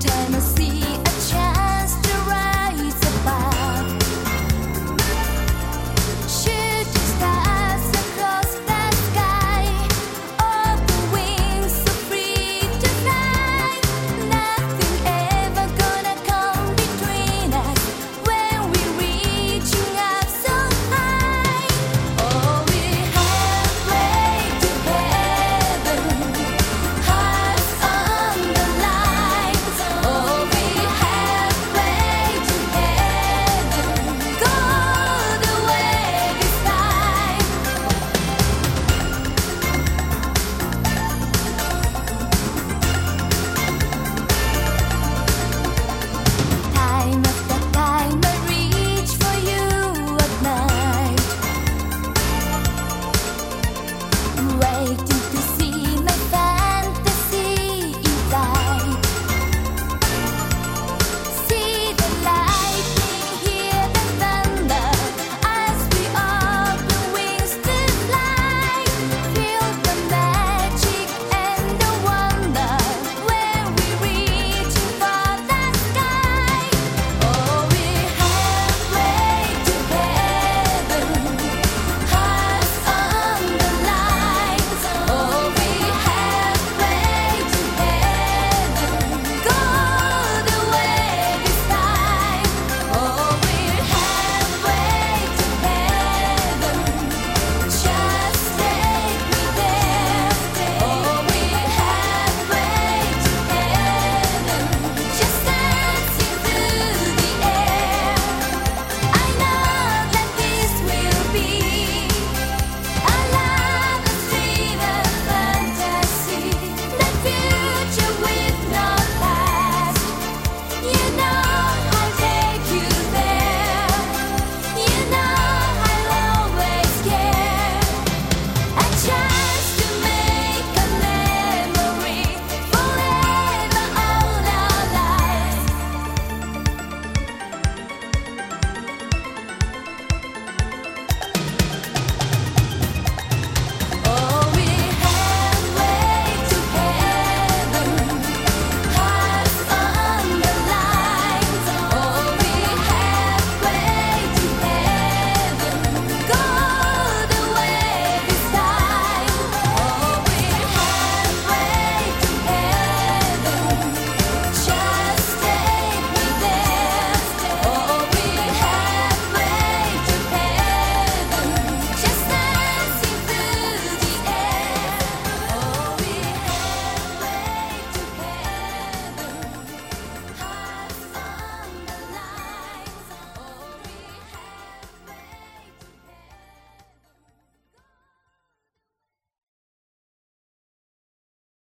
time is.